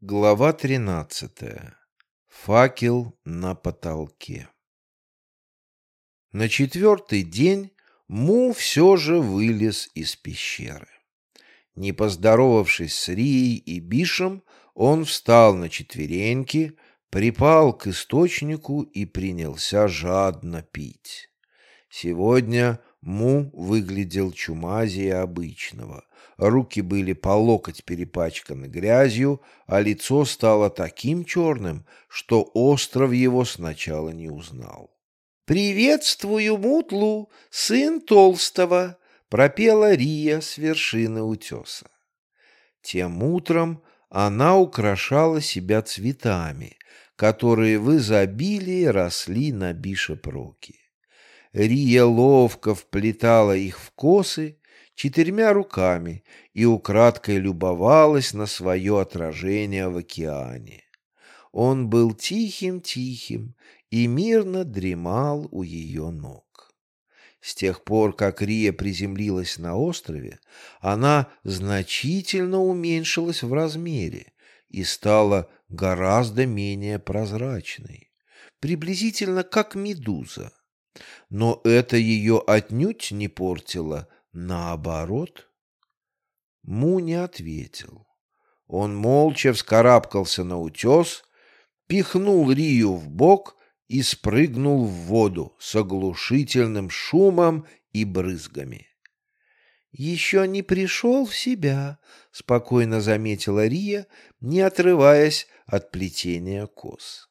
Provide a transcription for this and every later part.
Глава тринадцатая. Факел на потолке. На четвертый день Му все же вылез из пещеры. Не поздоровавшись с Рией и Бишем, он встал на четвереньки, припал к источнику и принялся жадно пить. Сегодня Му выглядел чумазее обычного. Руки были по локоть перепачканы грязью, а лицо стало таким черным, что остров его сначала не узнал. «Приветствую, Мутлу, сын Толстого!» — пропела Рия с вершины утеса. Тем утром она украшала себя цветами, которые в изобилии росли на бишепроке. Рия ловко вплетала их в косы четырьмя руками и украдкой любовалась на свое отражение в океане. Он был тихим-тихим и мирно дремал у ее ног. С тех пор, как Рия приземлилась на острове, она значительно уменьшилась в размере и стала гораздо менее прозрачной, приблизительно как медуза. Но это ее отнюдь не портило, наоборот. Му не ответил. Он молча вскарабкался на утес, пихнул Рию в бок и спрыгнул в воду с оглушительным шумом и брызгами. «Еще не пришел в себя», — спокойно заметила Рия, не отрываясь от плетения кос.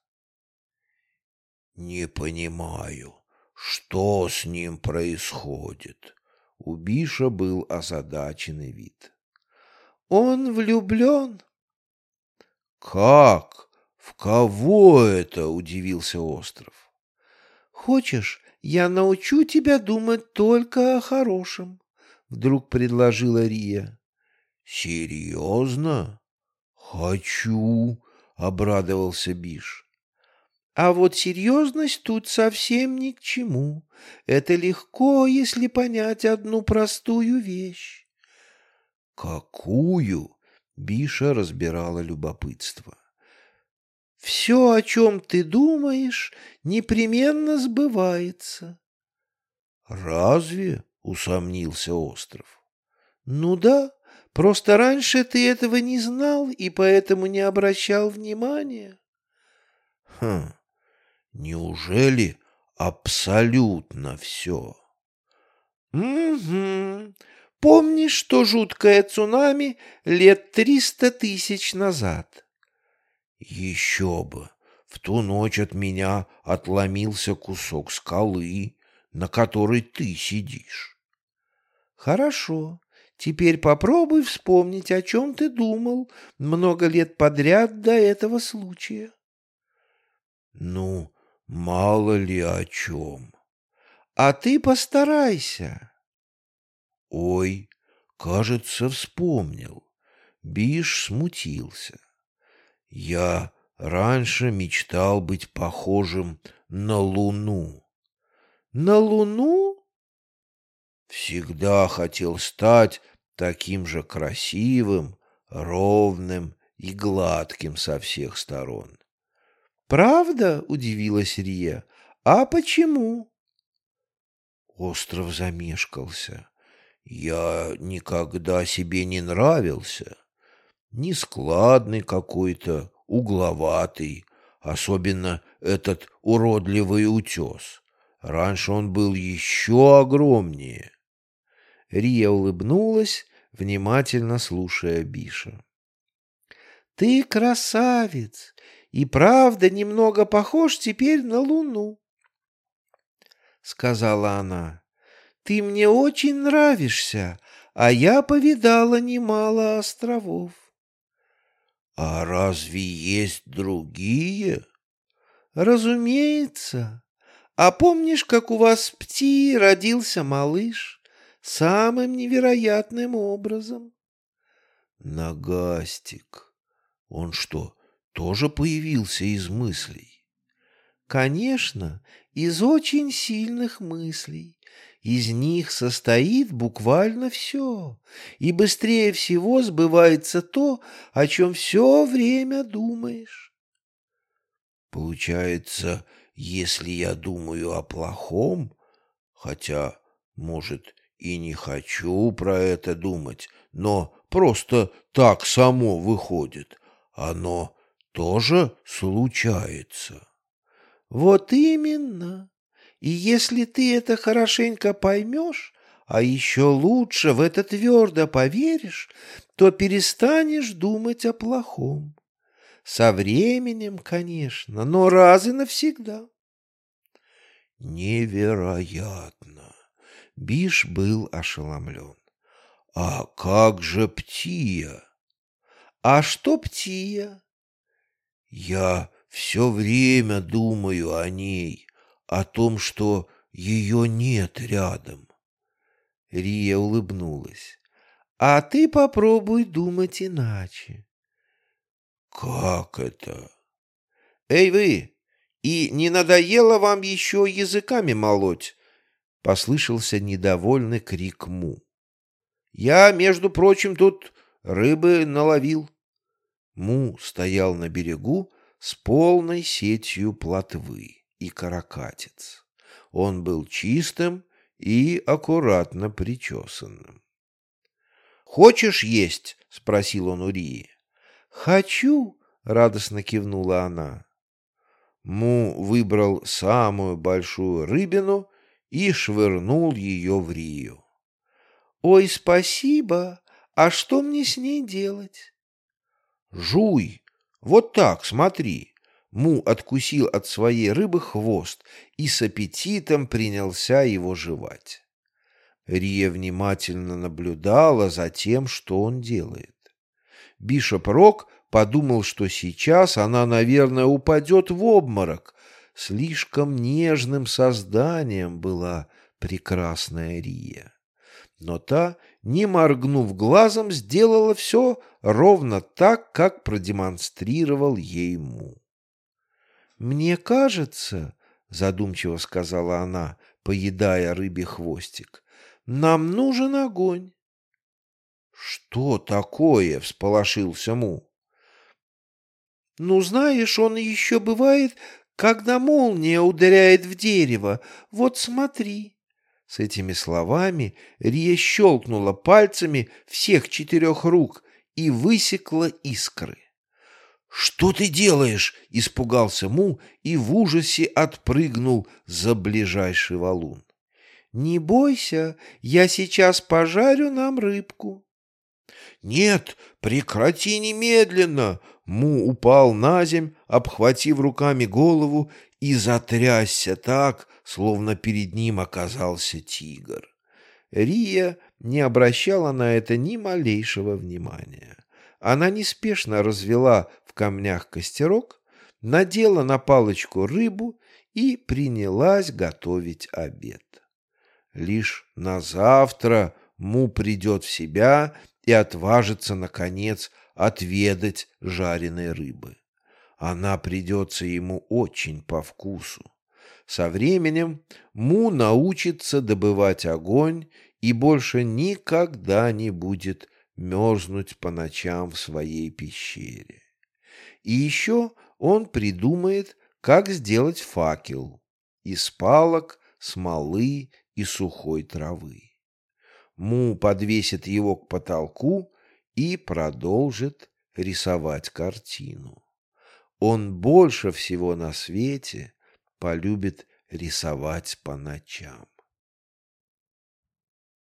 «Не понимаю», что с ним происходит? У Биша был озадаченный вид. Он влюблен. Как? В кого это? Удивился остров. Хочешь, я научу тебя думать только о хорошем? Вдруг предложила Рия. Серьезно? Хочу, обрадовался Биш. А вот серьезность тут совсем ни к чему. Это легко, если понять одну простую вещь. Какую? Биша разбирала любопытство. Все, о чем ты думаешь, непременно сбывается. Разве? Усомнился остров. Ну да, просто раньше ты этого не знал и поэтому не обращал внимания. Хм, Неужели абсолютно все? Угу. Помнишь, что жуткое цунами лет триста тысяч назад? Еще бы. В ту ночь от меня отломился кусок скалы, на которой ты сидишь. Хорошо. Теперь попробуй вспомнить, о чем ты думал много лет подряд до этого случая. Ну, Мало ли о чем. А ты постарайся. Ой, кажется, вспомнил. Биш смутился. Я раньше мечтал быть похожим на Луну. На Луну? Всегда хотел стать таким же красивым, ровным и гладким со всех сторон. «Правда?» — удивилась Рия. «А почему?» Остров замешкался. «Я никогда себе не нравился. Нескладный какой-то, угловатый, особенно этот уродливый утес. Раньше он был еще огромнее». Рия улыбнулась, внимательно слушая Биша. «Ты красавец! И правда немного похож теперь на Луну. Сказала она, ты мне очень нравишься, а я повидала немало островов. А разве есть другие? Разумеется. А помнишь, как у вас в Птии родился малыш? Самым невероятным образом. Нагастик. Он что, тоже появился из мыслей. Конечно, из очень сильных мыслей. из них состоит буквально все, и быстрее всего сбывается то, о чем все время думаешь. Получается, если я думаю о плохом, хотя, может, и не хочу про это думать, но просто так само выходит, оно тоже случается. Вот именно. И если ты это хорошенько поймешь, а еще лучше в это твердо поверишь, то перестанешь думать о плохом. Со временем, конечно, но раз и навсегда. Невероятно! Биш был ошеломлен. А как же Птия? А что Птия? Я все время думаю о ней, о том, что ее нет рядом. Рия улыбнулась. А ты попробуй думать иначе. Как это? Эй вы, и не надоело вам еще языками молоть? Послышался недовольный крик Му. Я, между прочим, тут рыбы наловил. Му стоял на берегу с полной сетью плотвы и каракатиц. Он был чистым и аккуратно причесанным. «Хочешь есть?» — спросил он у Рии. «Хочу!» — радостно кивнула она. Му выбрал самую большую рыбину и швырнул ее в Рию. «Ой, спасибо! А что мне с ней делать?» «Жуй! Вот так, смотри!» Му откусил от своей рыбы хвост и с аппетитом принялся его жевать. Рия внимательно наблюдала за тем, что он делает. Бишоп Рок подумал, что сейчас она, наверное, упадет в обморок. Слишком нежным созданием была прекрасная Рия. Но та, не моргнув глазом, сделала все ровно так, как продемонстрировал ей Му. «Мне кажется, — задумчиво сказала она, поедая рыбий хвостик, — нам нужен огонь». «Что такое?» — всполошился Му. «Ну, знаешь, он еще бывает, когда молния ударяет в дерево. Вот смотри». С этими словами Рия щелкнула пальцами всех четырех рук и высекла искры. «Что ты делаешь?» — испугался Му и в ужасе отпрыгнул за ближайший валун. «Не бойся, я сейчас пожарю нам рыбку». «Нет, прекрати немедленно!» Му упал на земь, обхватив руками голову и затрясся так, словно перед ним оказался тигр. Рия не обращала на это ни малейшего внимания. Она неспешно развела в камнях костерок, надела на палочку рыбу и принялась готовить обед. Лишь на завтра Му придет в себя и отважится, наконец, отведать жареной рыбы. Она придется ему очень по вкусу. Со временем Му научится добывать огонь и больше никогда не будет мерзнуть по ночам в своей пещере. И еще он придумает, как сделать факел из палок, смолы и сухой травы. Му подвесит его к потолку и продолжит рисовать картину. Он больше всего на свете полюбит рисовать по ночам.